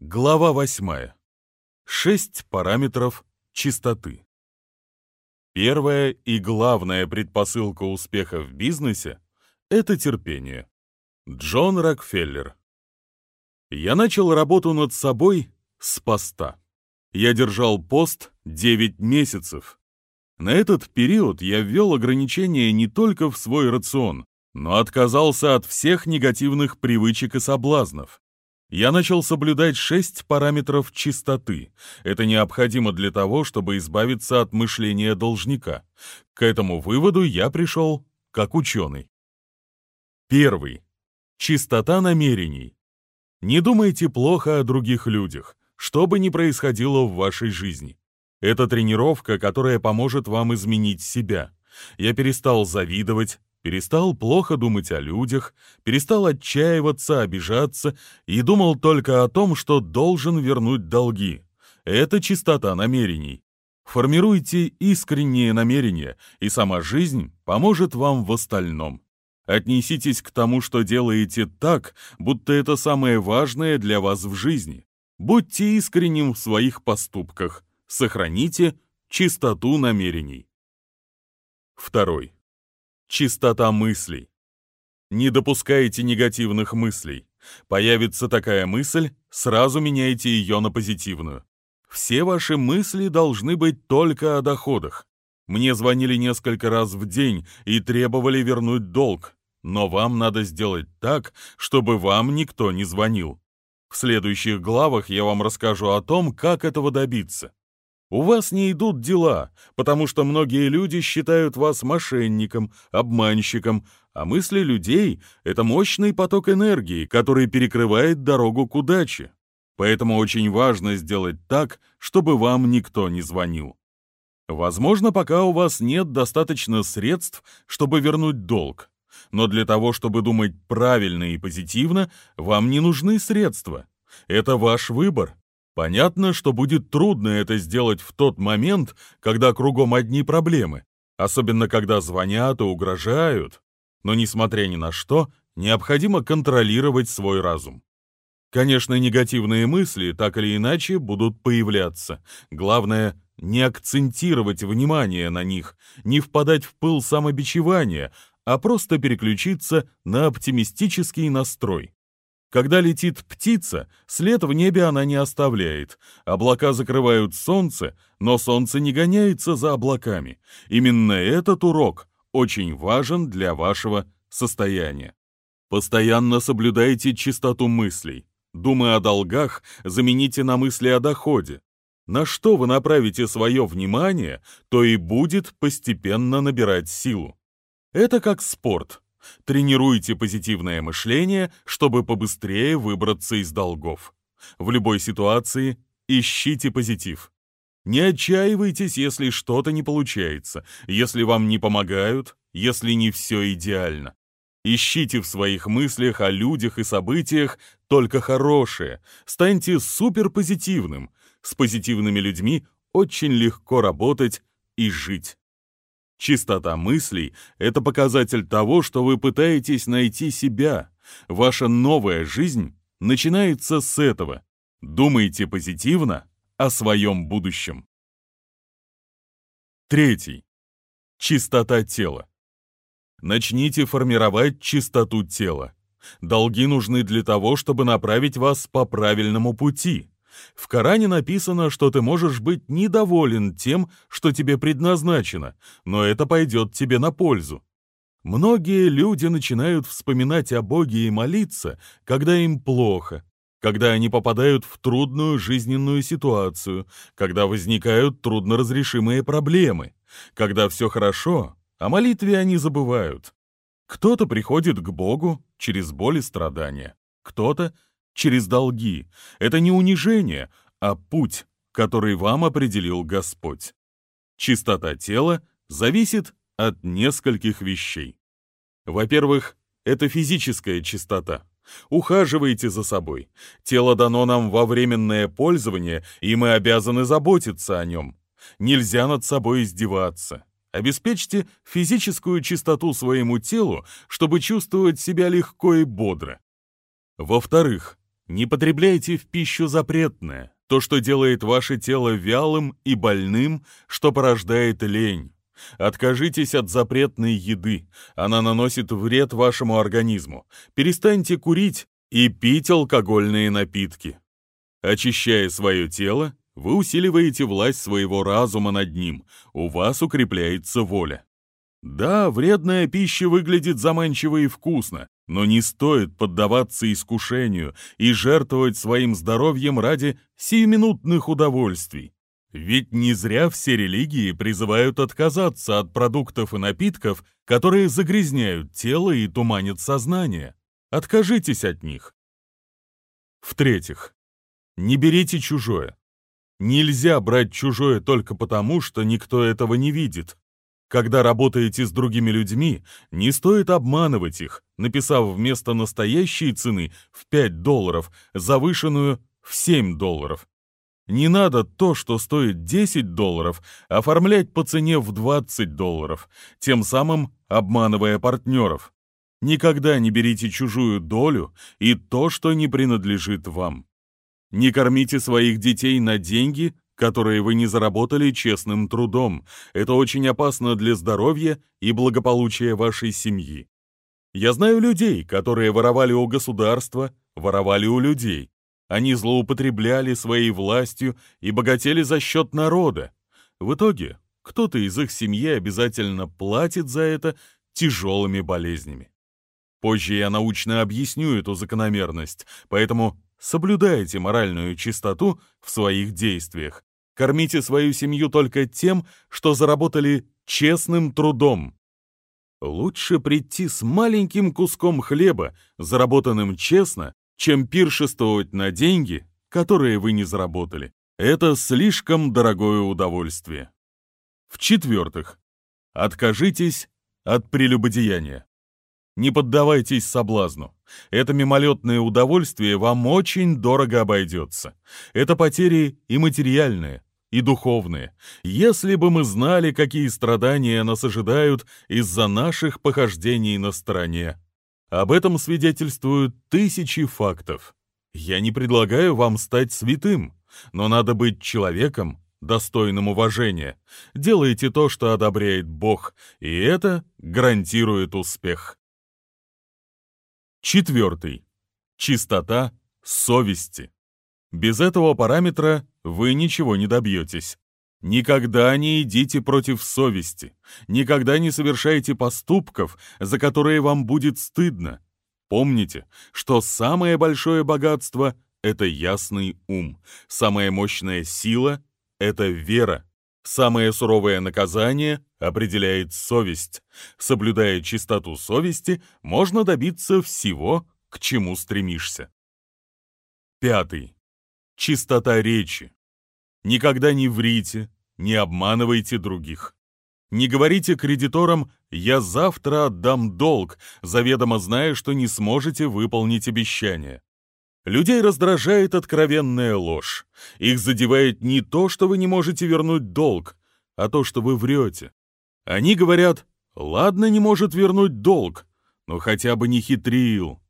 Глава 8. Шесть параметров чистоты. Первая и главная предпосылка успеха в бизнесе – это терпение. Джон Рокфеллер. Я начал работу над собой с поста. Я держал пост 9 месяцев. На этот период я ввел ограничения не только в свой рацион, но отказался от всех негативных привычек и соблазнов. Я начал соблюдать шесть параметров чистоты. Это необходимо для того, чтобы избавиться от мышления должника. К этому выводу я пришел как ученый. Первый. Чистота намерений. Не думайте плохо о других людях, что бы ни происходило в вашей жизни. Это тренировка, которая поможет вам изменить себя. Я перестал завидовать, перестал плохо думать о людях, перестал отчаиваться, обижаться и думал только о том, что должен вернуть долги. Это чистота намерений. Формируйте искренние намерения, и сама жизнь поможет вам в остальном. Отнеситесь к тому, что делаете так, будто это самое важное для вас в жизни. Будьте искренним в своих поступках. Сохраните чистоту намерений. Второй. Чистота мыслей. Не допускайте негативных мыслей. Появится такая мысль, сразу меняйте ее на позитивную. Все ваши мысли должны быть только о доходах. Мне звонили несколько раз в день и требовали вернуть долг, но вам надо сделать так, чтобы вам никто не звонил. В следующих главах я вам расскажу о том, как этого добиться. У вас не идут дела, потому что многие люди считают вас мошенником, обманщиком, а мысли людей — это мощный поток энергии, который перекрывает дорогу к удаче. Поэтому очень важно сделать так, чтобы вам никто не звонил. Возможно, пока у вас нет достаточно средств, чтобы вернуть долг. Но для того, чтобы думать правильно и позитивно, вам не нужны средства. Это ваш выбор. Понятно, что будет трудно это сделать в тот момент, когда кругом одни проблемы, особенно когда звонят и угрожают. Но, несмотря ни на что, необходимо контролировать свой разум. Конечно, негативные мысли так или иначе будут появляться. Главное — не акцентировать внимание на них, не впадать в пыл самобичевания, а просто переключиться на оптимистический настрой. Когда летит птица, след в небе она не оставляет. Облака закрывают солнце, но солнце не гоняется за облаками. Именно этот урок очень важен для вашего состояния. Постоянно соблюдайте чистоту мыслей. Думая о долгах, замените на мысли о доходе. На что вы направите свое внимание, то и будет постепенно набирать силу. Это как спорт. Тренируйте позитивное мышление, чтобы побыстрее выбраться из долгов. В любой ситуации ищите позитив. Не отчаивайтесь, если что-то не получается, если вам не помогают, если не все идеально. Ищите в своих мыслях о людях и событиях только хорошее. Станьте суперпозитивным. С позитивными людьми очень легко работать и жить. Чистота мыслей — это показатель того, что вы пытаетесь найти себя. Ваша новая жизнь начинается с этого. Думайте позитивно о своем будущем. Третий. Чистота тела. Начните формировать чистоту тела. Долги нужны для того, чтобы направить вас по правильному пути. В Коране написано, что ты можешь быть недоволен тем, что тебе предназначено, но это пойдет тебе на пользу. Многие люди начинают вспоминать о Боге и молиться, когда им плохо, когда они попадают в трудную жизненную ситуацию, когда возникают трудноразрешимые проблемы, когда все хорошо, о молитве они забывают. Кто-то приходит к Богу через боль и страдания, кто-то через долги. Это не унижение, а путь, который вам определил Господь. Чистота тела зависит от нескольких вещей. Во-первых, это физическая чистота. Ухаживайте за собой. Тело дано нам во временное пользование, и мы обязаны заботиться о нем. Нельзя над собой издеваться. Обеспечьте физическую чистоту своему телу, чтобы чувствовать себя легко и бодро. Во-вторых, Не потребляйте в пищу запретное, то, что делает ваше тело вялым и больным, что порождает лень. Откажитесь от запретной еды, она наносит вред вашему организму. Перестаньте курить и пить алкогольные напитки. Очищая свое тело, вы усиливаете власть своего разума над ним, у вас укрепляется воля. Да, вредная пища выглядит заманчиво и вкусно, но не стоит поддаваться искушению и жертвовать своим здоровьем ради сиюминутных удовольствий. Ведь не зря все религии призывают отказаться от продуктов и напитков, которые загрязняют тело и туманят сознание. Откажитесь от них. В-третьих, не берите чужое. Нельзя брать чужое только потому, что никто этого не видит. Когда работаете с другими людьми, не стоит обманывать их, написав вместо настоящей цены в 5 долларов завышенную в 7 долларов. Не надо то, что стоит 10 долларов, оформлять по цене в 20 долларов, тем самым обманывая партнеров. Никогда не берите чужую долю и то, что не принадлежит вам. Не кормите своих детей на деньги, которые вы не заработали честным трудом. Это очень опасно для здоровья и благополучия вашей семьи. Я знаю людей, которые воровали у государства, воровали у людей. Они злоупотребляли своей властью и богатели за счет народа. В итоге кто-то из их семьи обязательно платит за это тяжелыми болезнями. Позже я научно объясню эту закономерность, поэтому соблюдайте моральную чистоту в своих действиях. Кормите свою семью только тем, что заработали честным трудом. Лучше прийти с маленьким куском хлеба, заработанным честно, чем пиршествовать на деньги, которые вы не заработали. Это слишком дорогое удовольствие. В-четвертых, откажитесь от прелюбодеяния. Не поддавайтесь соблазну. Это мимолетное удовольствие вам очень дорого обойдется. Это потери и материальные, и духовные. Если бы мы знали, какие страдания нас ожидают из-за наших похождений на стороне. Об этом свидетельствуют тысячи фактов. Я не предлагаю вам стать святым, но надо быть человеком, достойным уважения. Делайте то, что одобряет Бог, и это гарантирует успех. Четвертый. Чистота совести. Без этого параметра вы ничего не добьетесь. Никогда не идите против совести. Никогда не совершайте поступков, за которые вам будет стыдно. Помните, что самое большое богатство — это ясный ум. Самая мощная сила — это вера. Самое суровое наказание определяет совесть. Соблюдая чистоту совести, можно добиться всего, к чему стремишься. Пятый. Чистота речи. Никогда не врите, не обманывайте других. Не говорите кредиторам «я завтра отдам долг», заведомо зная, что не сможете выполнить обещание. Людей раздражает откровенная ложь. Их задевает не то, что вы не можете вернуть долг, а то, что вы врете. Они говорят, ладно, не может вернуть долг, но хотя бы не хитрил.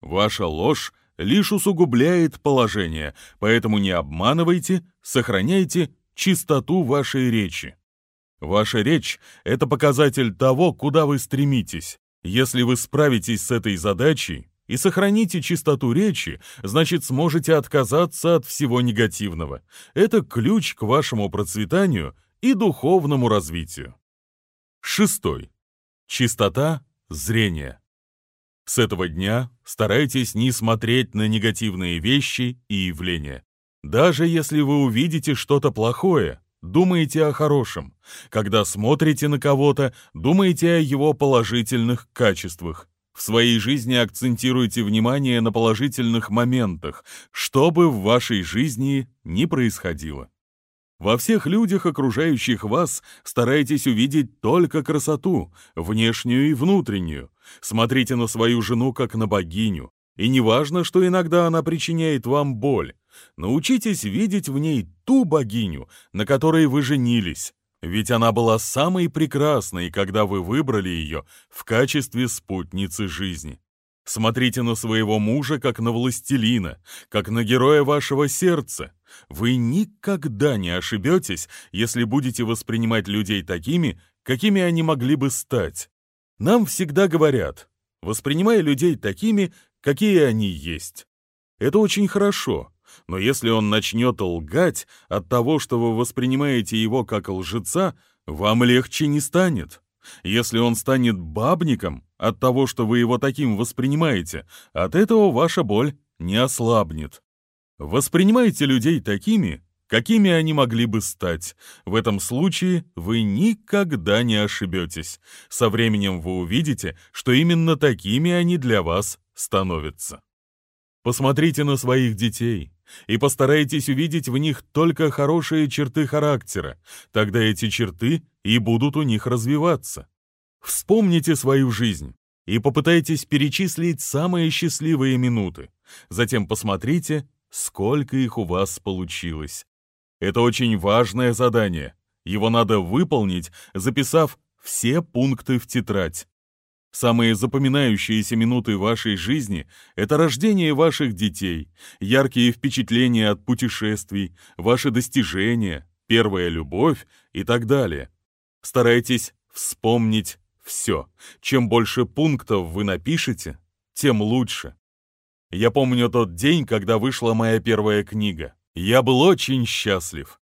Ваша ложь лишь усугубляет положение, поэтому не обманывайте, сохраняйте чистоту вашей речи. Ваша речь — это показатель того, куда вы стремитесь. Если вы справитесь с этой задачей, и сохраните чистоту речи, значит, сможете отказаться от всего негативного. Это ключ к вашему процветанию и духовному развитию. Шестой. Чистота зрения. С этого дня старайтесь не смотреть на негативные вещи и явления. Даже если вы увидите что-то плохое, думайте о хорошем. Когда смотрите на кого-то, думайте о его положительных качествах. В своей жизни акцентируйте внимание на положительных моментах, что бы в вашей жизни ни происходило. Во всех людях, окружающих вас, старайтесь увидеть только красоту, внешнюю и внутреннюю. Смотрите на свою жену как на богиню. И не важно, что иногда она причиняет вам боль. Научитесь видеть в ней ту богиню, на которой вы женились. Ведь она была самой прекрасной, когда вы выбрали ее в качестве спутницы жизни. Смотрите на своего мужа как на властелина, как на героя вашего сердца. Вы никогда не ошибетесь, если будете воспринимать людей такими, какими они могли бы стать. Нам всегда говорят, воспринимай людей такими, какие они есть. Это очень хорошо, но если он начнет лгать от того, что вы воспринимаете его как лжеца, вам легче не станет. Если он станет бабником от того, что вы его таким воспринимаете, от этого ваша боль не ослабнет. Воспринимайте людей такими, какими они могли бы стать. В этом случае вы никогда не ошибетесь. Со временем вы увидите, что именно такими они для вас становятся. Посмотрите на своих детей и постарайтесь увидеть в них только хорошие черты характера, тогда эти черты и будут у них развиваться. Вспомните свою жизнь и попытайтесь перечислить самые счастливые минуты. Затем посмотрите, сколько их у вас получилось. Это очень важное задание. Его надо выполнить, записав все пункты в тетрадь. Самые запоминающиеся минуты вашей жизни — это рождение ваших детей, яркие впечатления от путешествий, ваши достижения, первая любовь и так далее. Старайтесь вспомнить все. Чем больше пунктов вы напишете, тем лучше. Я помню тот день, когда вышла моя первая книга. Я был очень счастлив.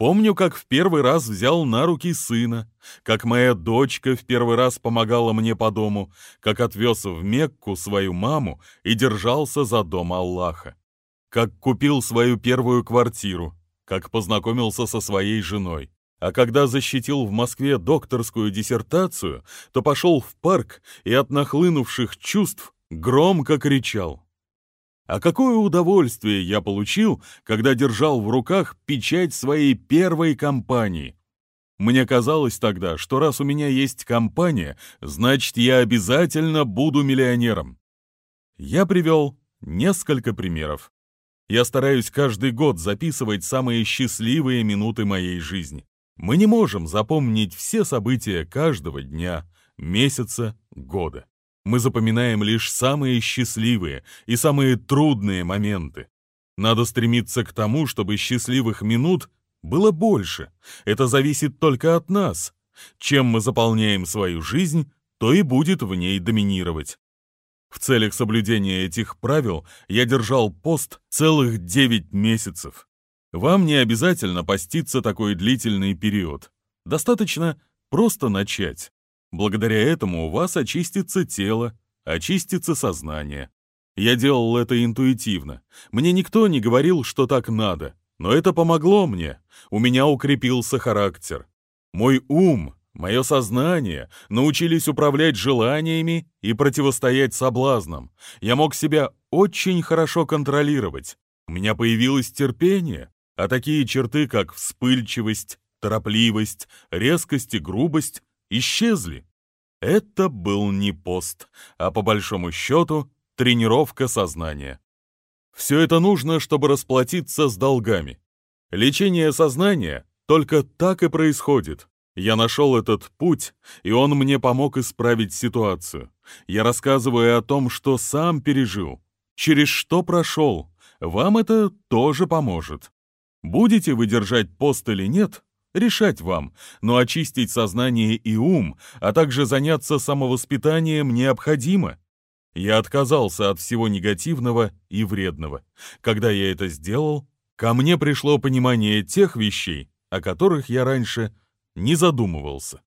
Помню, как в первый раз взял на руки сына, как моя дочка в первый раз помогала мне по дому, как отвез в Мекку свою маму и держался за дом Аллаха, как купил свою первую квартиру, как познакомился со своей женой. А когда защитил в Москве докторскую диссертацию, то пошел в парк и от нахлынувших чувств громко кричал. А какое удовольствие я получил, когда держал в руках печать своей первой компании. Мне казалось тогда, что раз у меня есть компания, значит, я обязательно буду миллионером. Я привел несколько примеров. Я стараюсь каждый год записывать самые счастливые минуты моей жизни. Мы не можем запомнить все события каждого дня, месяца, года мы запоминаем лишь самые счастливые и самые трудные моменты. Надо стремиться к тому, чтобы счастливых минут было больше. Это зависит только от нас. Чем мы заполняем свою жизнь, то и будет в ней доминировать. В целях соблюдения этих правил я держал пост целых 9 месяцев. Вам не обязательно поститься такой длительный период. Достаточно просто начать. Благодаря этому у вас очистится тело, очистится сознание. Я делал это интуитивно. Мне никто не говорил, что так надо. Но это помогло мне. У меня укрепился характер. Мой ум, мое сознание научились управлять желаниями и противостоять соблазнам. Я мог себя очень хорошо контролировать. У меня появилось терпение, а такие черты, как вспыльчивость, торопливость, резкость и грубость, исчезли. Это был не пост, а по большому счету тренировка сознания. Все это нужно, чтобы расплатиться с долгами. Лечение сознания только так и происходит. Я нашел этот путь, и он мне помог исправить ситуацию. Я рассказываю о том, что сам пережил, через что прошел. Вам это тоже поможет. Будете вы держать пост или нет, Решать вам, но очистить сознание и ум, а также заняться самовоспитанием необходимо. Я отказался от всего негативного и вредного. Когда я это сделал, ко мне пришло понимание тех вещей, о которых я раньше не задумывался.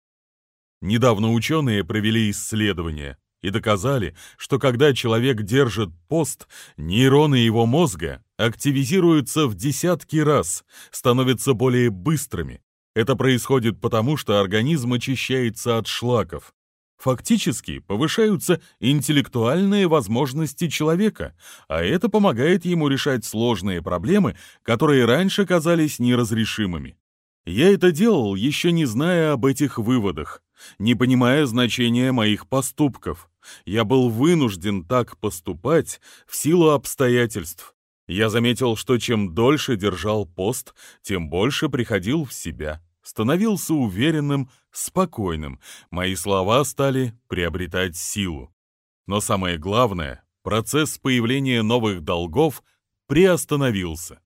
Недавно ученые провели исследование и доказали, что когда человек держит пост, нейроны его мозга активизируются в десятки раз, становятся более быстрыми, это происходит потому, что организм очищается от шлаков. Фактически повышаются интеллектуальные возможности человека, а это помогает ему решать сложные проблемы, которые раньше казались неразрешимыми. Я это делал, еще не зная об этих выводах, не понимая значения моих поступков. Я был вынужден так поступать в силу обстоятельств. Я заметил, что чем дольше держал пост, тем больше приходил в себя становился уверенным, спокойным. Мои слова стали приобретать силу. Но самое главное, процесс появления новых долгов приостановился.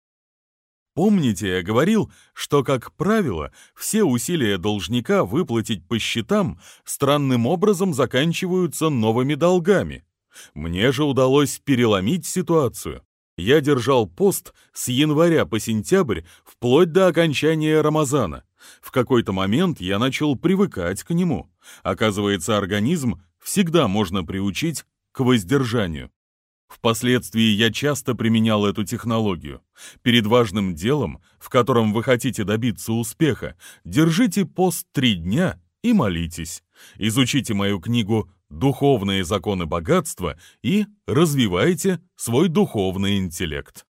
Помните, я говорил, что, как правило, все усилия должника выплатить по счетам странным образом заканчиваются новыми долгами. Мне же удалось переломить ситуацию. Я держал пост с января по сентябрь вплоть до окончания Рамазана. В какой-то момент я начал привыкать к нему. Оказывается, организм всегда можно приучить к воздержанию. Впоследствии я часто применял эту технологию. Перед важным делом, в котором вы хотите добиться успеха, держите пост три дня и молитесь. Изучите мою книгу «Духовные законы богатства» и развивайте свой духовный интеллект.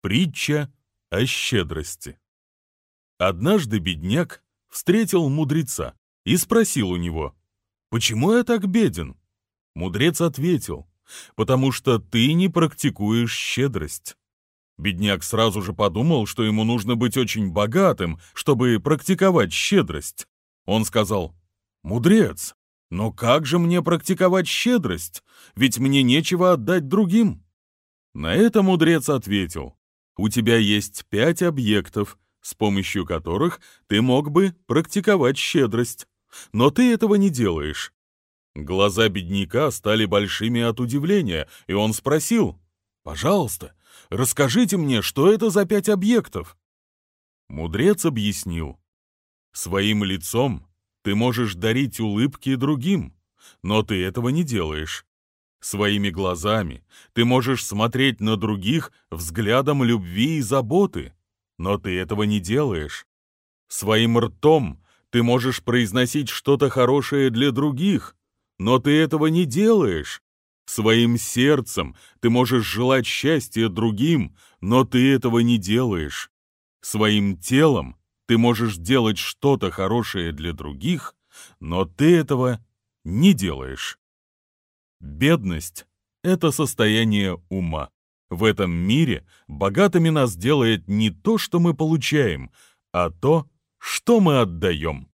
Притча о щедрости. Однажды бедняк встретил мудреца и спросил у него, «Почему я так беден?» Мудрец ответил, потому что ты не практикуешь щедрость. Бедняк сразу же подумал, что ему нужно быть очень богатым, чтобы практиковать щедрость. Он сказал, «Мудрец, но как же мне практиковать щедрость? Ведь мне нечего отдать другим». На это мудрец ответил, «У тебя есть пять объектов, с помощью которых ты мог бы практиковать щедрость. Но ты этого не делаешь. Глаза бедняка стали большими от удивления, и он спросил, «Пожалуйста, расскажите мне, что это за пять объектов?» Мудрец объяснил, «Своим лицом ты можешь дарить улыбки другим, но ты этого не делаешь. Своими глазами ты можешь смотреть на других взглядом любви и заботы, но ты этого не делаешь. Своим ртом ты можешь произносить что-то хорошее для других, но ты этого не делаешь. Своим сердцем ты можешь желать счастья другим, но ты этого не делаешь. Своим телом ты можешь делать что-то хорошее для других, но ты этого не делаешь. Бедность — это состояние ума. В этом мире богатыми нас делает не то, что мы получаем, а то, что мы отдаем.